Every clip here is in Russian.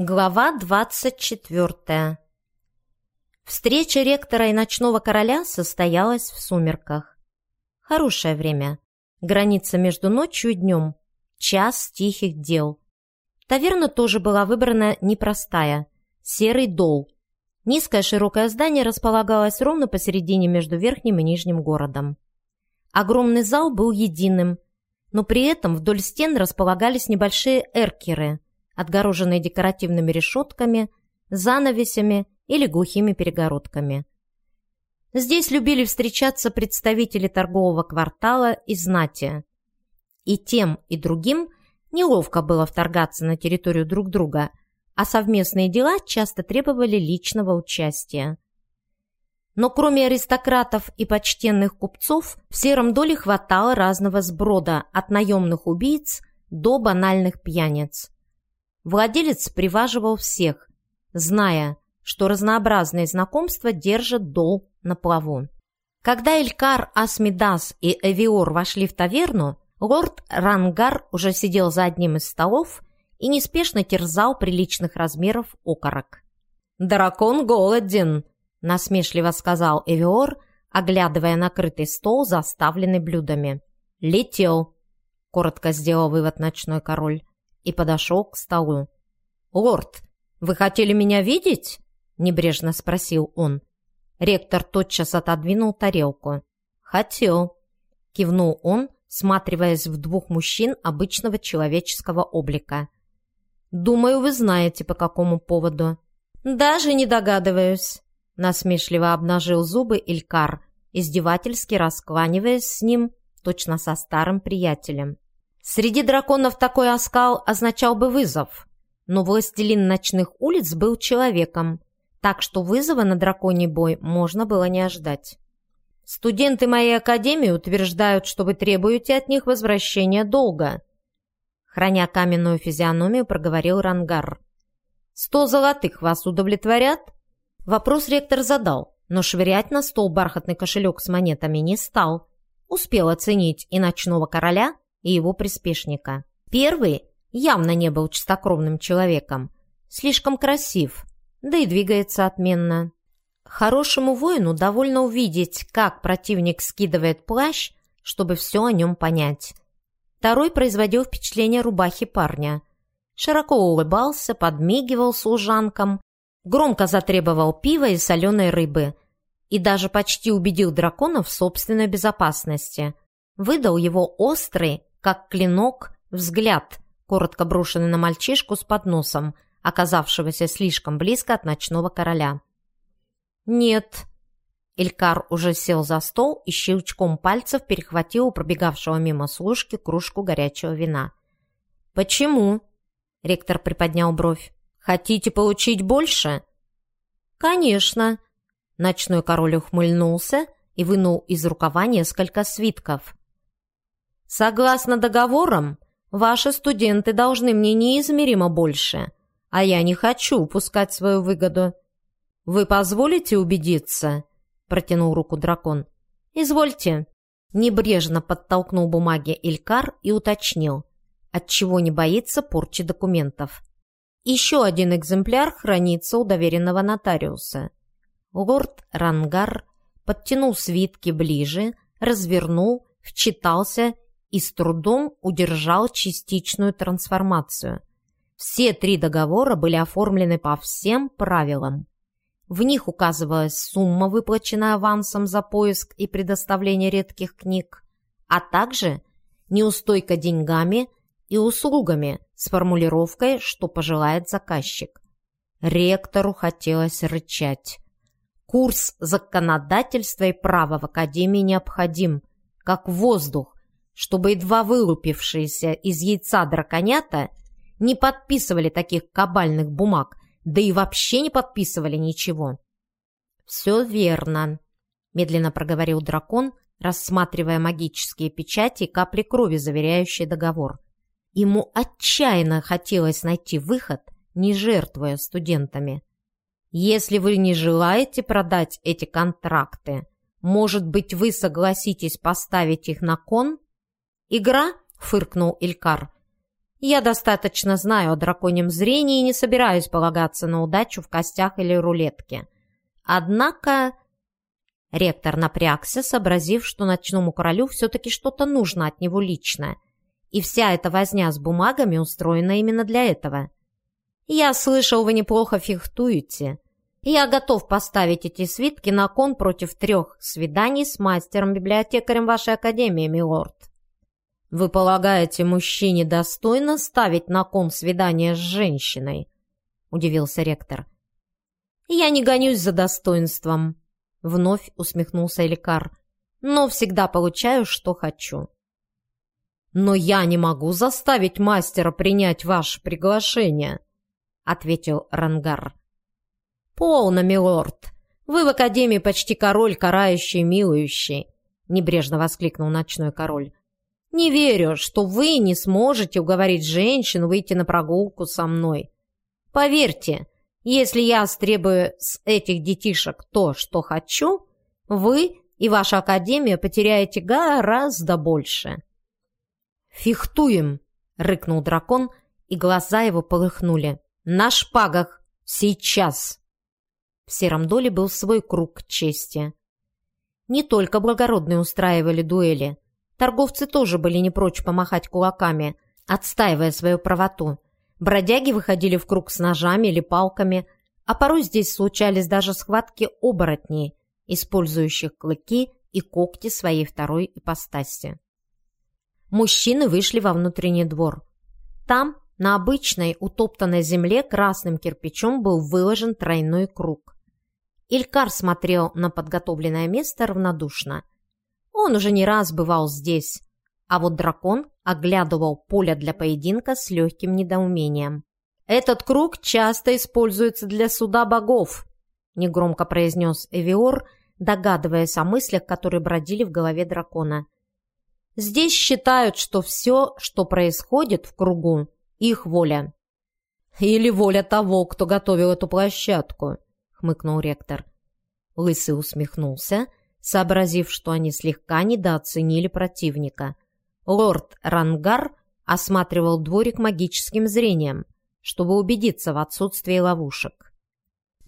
Глава 24 Встреча ректора и ночного короля состоялась в сумерках. Хорошее время. Граница между ночью и днем. Час тихих дел. Таверна тоже была выбрана непростая. Серый дол. Низкое широкое здание располагалось ровно посередине между верхним и нижним городом. Огромный зал был единым, но при этом вдоль стен располагались небольшие эркеры – отгороженные декоративными решетками, занавесями или глухими перегородками. Здесь любили встречаться представители торгового квартала и знати. И тем, и другим неловко было вторгаться на территорию друг друга, а совместные дела часто требовали личного участия. Но кроме аристократов и почтенных купцов, в сером доле хватало разного сброда, от наемных убийц до банальных пьяниц. Владелец приваживал всех, зная, что разнообразные знакомства держат дол на плаву. Когда Элькар, Асмидас и Эвиор вошли в таверну, лорд Рангар уже сидел за одним из столов и неспешно терзал приличных размеров окорок. «Дракон голоден!» — насмешливо сказал Эвиор, оглядывая накрытый стол, заставленный блюдами. «Летел!» — коротко сделал вывод ночной король и подошел к столу. «Лорд, вы хотели меня видеть?» – небрежно спросил он. Ректор тотчас отодвинул тарелку. «Хотел», – кивнул он, сматриваясь в двух мужчин обычного человеческого облика. «Думаю, вы знаете, по какому поводу». «Даже не догадываюсь», – насмешливо обнажил зубы Илькар, издевательски раскланиваясь с ним, точно со старым приятелем. Среди драконов такой оскал означал бы вызов, но властелин ночных улиц был человеком, так что вызова на драконий бой можно было не ожидать. «Студенты моей академии утверждают, что вы требуете от них возвращения долга», храня каменную физиономию, проговорил Рангар. «Сто золотых вас удовлетворят?» Вопрос ректор задал, но швырять на стол бархатный кошелек с монетами не стал. Успел оценить и ночного короля, и его приспешника. Первый явно не был чистокровным человеком, слишком красив, да и двигается отменно. Хорошему воину довольно увидеть, как противник скидывает плащ, чтобы все о нем понять. Второй производил впечатление рубахи парня. Широко улыбался, подмигивал служанкам, громко затребовал пива и соленой рыбы и даже почти убедил дракона в собственной безопасности. Выдал его острый, как клинок, взгляд, коротко брошенный на мальчишку с подносом, оказавшегося слишком близко от ночного короля. «Нет». Илькар уже сел за стол и щелчком пальцев перехватил у пробегавшего мимо служки кружку горячего вина. «Почему?» — ректор приподнял бровь. «Хотите получить больше?» «Конечно». Ночной король ухмыльнулся и вынул из рукава несколько свитков. Согласно договорам, ваши студенты должны мне неизмеримо больше, а я не хочу упускать свою выгоду. Вы позволите убедиться?» Протянул руку дракон. «Извольте». Небрежно подтолкнул бумаги Илькар и уточнил, отчего не боится порчи документов. Еще один экземпляр хранится у доверенного нотариуса. Лорд Рангар подтянул свитки ближе, развернул, вчитался и с трудом удержал частичную трансформацию. Все три договора были оформлены по всем правилам. В них указывалась сумма, выплаченная авансом за поиск и предоставление редких книг, а также неустойка деньгами и услугами с формулировкой, что пожелает заказчик. Ректору хотелось рычать. Курс законодательства и права в Академии необходим, как воздух, чтобы едва вылупившиеся из яйца драконята не подписывали таких кабальных бумаг, да и вообще не подписывали ничего. «Все верно», — медленно проговорил дракон, рассматривая магические печати и капли крови, заверяющие договор. Ему отчаянно хотелось найти выход, не жертвуя студентами. «Если вы не желаете продать эти контракты, может быть, вы согласитесь поставить их на кон?» «Игра?» — фыркнул Илькар. Я достаточно знаю о драконьем зрении и не собираюсь полагаться на удачу в костях или рулетке. Однако Ректор напрягся, сообразив, что ночному королю все-таки что-то нужно от него лично. И вся эта возня с бумагами устроена именно для этого. «Я слышал, вы неплохо фехтуете. Я готов поставить эти свитки на кон против трех свиданий с мастером-библиотекарем вашей академии, милорд». «Вы полагаете, мужчине достойно ставить на кон свидание с женщиной?» – удивился ректор. «Я не гонюсь за достоинством», Вновь усмехнулся Эликар. «Но всегда получаю, что хочу». «Но я не могу заставить мастера принять ваше приглашение», — ответил Рангар. «Полно, милорд. Вы в Академии почти король, карающий, милующий», — небрежно воскликнул ночной король. «Не верю, что вы не сможете уговорить женщин выйти на прогулку со мной. Поверьте, если я стребую с этих детишек то, что хочу, вы и ваша академия потеряете гораздо больше». «Фехтуем!» — рыкнул дракон, и глаза его полыхнули. «На шпагах! Сейчас!» В сером доле был свой круг чести. Не только благородные устраивали дуэли. Торговцы тоже были не прочь помахать кулаками, отстаивая свою правоту. Бродяги выходили в круг с ножами или палками, а порой здесь случались даже схватки оборотней, использующих клыки и когти своей второй ипостаси. Мужчины вышли во внутренний двор. Там, на обычной утоптанной земле, красным кирпичом был выложен тройной круг. Илькар смотрел на подготовленное место равнодушно. Он уже не раз бывал здесь, а вот дракон оглядывал поле для поединка с легким недоумением. «Этот круг часто используется для суда богов», — негромко произнес Эвиор, догадываясь о мыслях, которые бродили в голове дракона. «Здесь считают, что все, что происходит в кругу, их воля». «Или воля того, кто готовил эту площадку», — хмыкнул ректор. Лысый усмехнулся, сообразив, что они слегка недооценили противника — Лорд Рангар осматривал дворик магическим зрением, чтобы убедиться в отсутствии ловушек.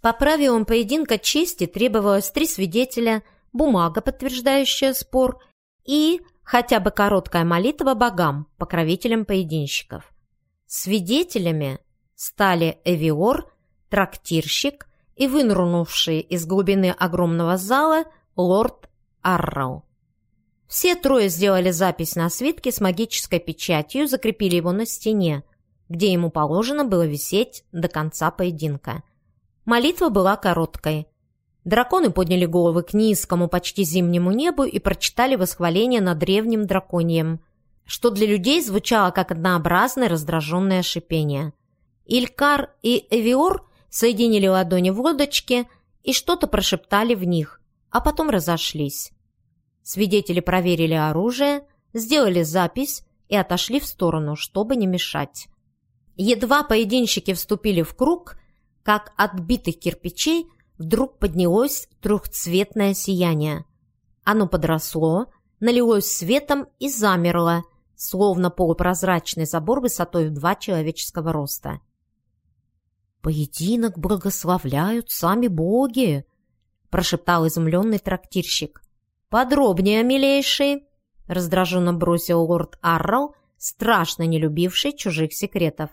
По правилам поединка чести требовалось три свидетеля, бумага, подтверждающая спор, и хотя бы короткая молитва богам, покровителям поединщиков. Свидетелями стали Эвиор, трактирщик и вынырнувший из глубины огромного зала лорд Аррау. Все трое сделали запись на свитке с магической печатью, закрепили его на стене, где ему положено было висеть до конца поединка. Молитва была короткой. Драконы подняли головы к низкому, почти зимнему небу и прочитали восхваление над древним драконьем, что для людей звучало как однообразное раздраженное шипение. Илькар и Эвиор соединили ладони в лодочке и что-то прошептали в них, а потом разошлись. Свидетели проверили оружие, сделали запись и отошли в сторону, чтобы не мешать. Едва поединщики вступили в круг, как от битых кирпичей вдруг поднялось трехцветное сияние. Оно подросло, налилось светом и замерло, словно полупрозрачный забор высотой в два человеческого роста. «Поединок благословляют сами боги!» – прошептал изумленный трактирщик. «Подробнее, милейший!» — раздраженно бросил лорд Арроу, страшно не любивший чужих секретов.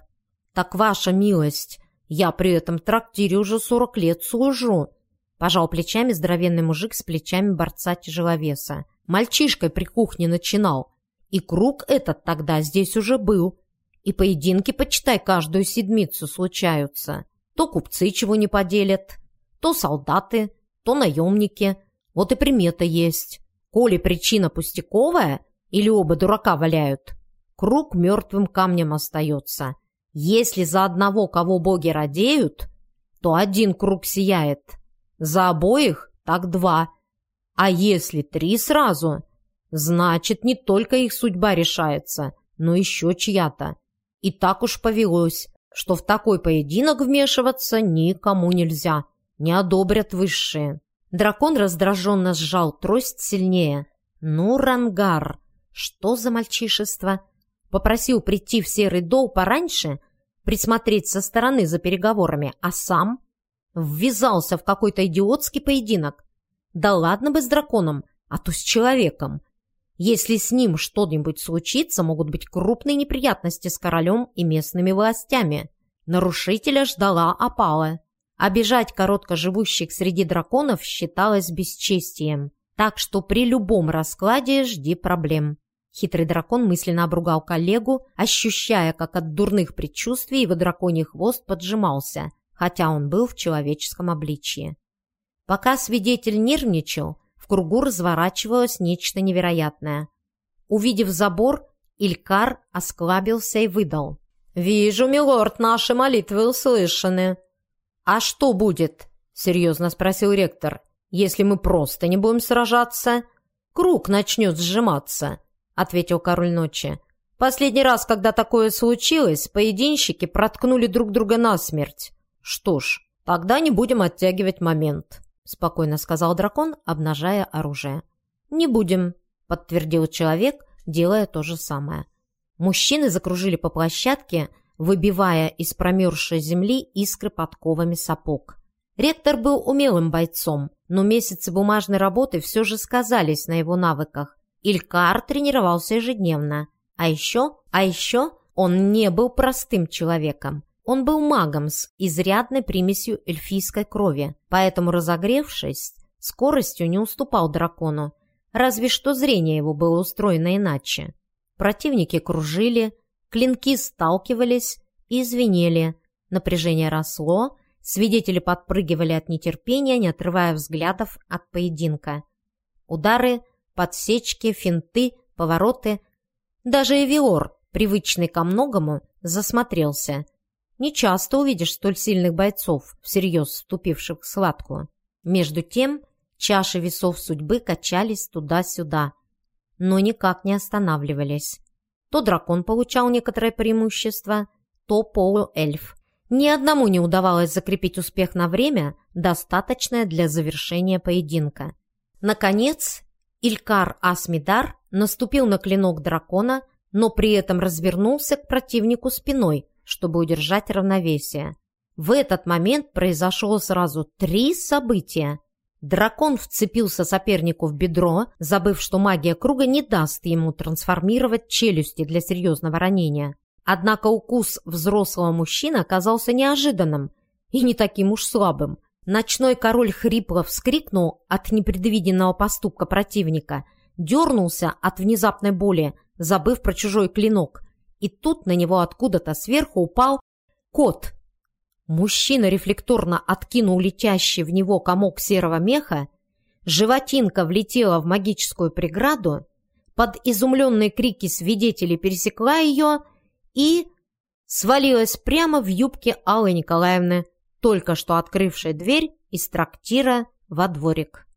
«Так, ваша милость, я при этом трактире уже сорок лет служу!» Пожал плечами здоровенный мужик с плечами борца-тяжеловеса. Мальчишкой при кухне начинал. И круг этот тогда здесь уже был. И поединки, почитай, каждую седмицу случаются. То купцы чего не поделят, то солдаты, то наемники — вот и примета есть. Коли причина пустяковая или оба дурака валяют, круг мертвым камнем остается. Если за одного, кого боги радеют, то один круг сияет. За обоих так два. А если три сразу, значит, не только их судьба решается, но еще чья-то. И так уж повелось, что в такой поединок вмешиваться никому нельзя, не одобрят высшие. Дракон раздраженно сжал трость сильнее. «Ну, Рангар, что за мальчишество? попросил прийти в Серый Дол пораньше, присмотреть со стороны за переговорами, а сам ввязался в какой-то идиотский поединок. Да ладно бы с драконом, а то с человеком. Если с ним что-нибудь случится, могут быть крупные неприятности с королем и местными властями. Нарушителя ждала опала. Обижать коротко живущих среди драконов считалось бесчестием. Так что при любом раскладе жди проблем. Хитрый дракон мысленно обругал коллегу, ощущая, как от дурных предчувствий его драконий хвост поджимался, хотя он был в человеческом обличье. Пока свидетель нервничал, в кругу разворачивалось нечто невероятное. Увидев забор, Илькар осклабился и выдал. «Вижу, милорд, наши молитвы услышаны». «А что будет?» — серьезно спросил ректор. «Если мы просто не будем сражаться, круг начнет сжиматься», — ответил король ночи. «Последний раз, когда такое случилось, поединщики проткнули друг друга насмерть. Что ж, тогда не будем оттягивать момент». — спокойно сказал дракон, обнажая оружие. «Не будем», — подтвердил человек, делая то же самое. Мужчины закружили по площадке, выбивая из промерзшей земли искры подковами сапог. Ректор был умелым бойцом, но месяцы бумажной работы все же сказались на его навыках. Илькар тренировался ежедневно. А еще, а еще он не был простым человеком. Он был магом с изрядной примесью эльфийской крови, поэтому, разогревшись, скоростью не уступал дракону, разве что зрение его было устроено иначе. Противники кружили, клинки сталкивались и звенели, напряжение росло, свидетели подпрыгивали от нетерпения, не отрывая взглядов от поединка. Удары, подсечки, финты, повороты. Даже Эвиор, привычный ко многому, засмотрелся – не часто увидишь столь сильных бойцов, всерьез вступивших в схватку. Между тем, чаши весов судьбы качались туда-сюда, но никак не останавливались. То дракон получал некоторое преимущество, то полуэльф. Ни одному не удавалось закрепить успех на время, достаточное для завершения поединка. Наконец, Илькар Асмидар наступил на клинок дракона, но при этом развернулся к противнику спиной – чтобы удержать равновесие. В этот момент произошло сразу три события. Дракон вцепился сопернику в бедро, забыв, что магия круга не даст ему трансформировать челюсти для серьезного ранения. Однако укус взрослого мужчины оказался неожиданным и не таким уж слабым. Ночной король хрипло вскрикнул от непредвиденного поступка противника, дернулся от внезапной боли, забыв про чужой клинок, и тут на него откуда-то сверху упал кот. Мужчина рефлекторно откинул летящий в него комок серого меха, животинка влетела в магическую преграду, под изумленные крики свидетелей пересекла ее и свалилась прямо в юбке Аллы Николаевны, только что открывшей дверь из трактира во дворик.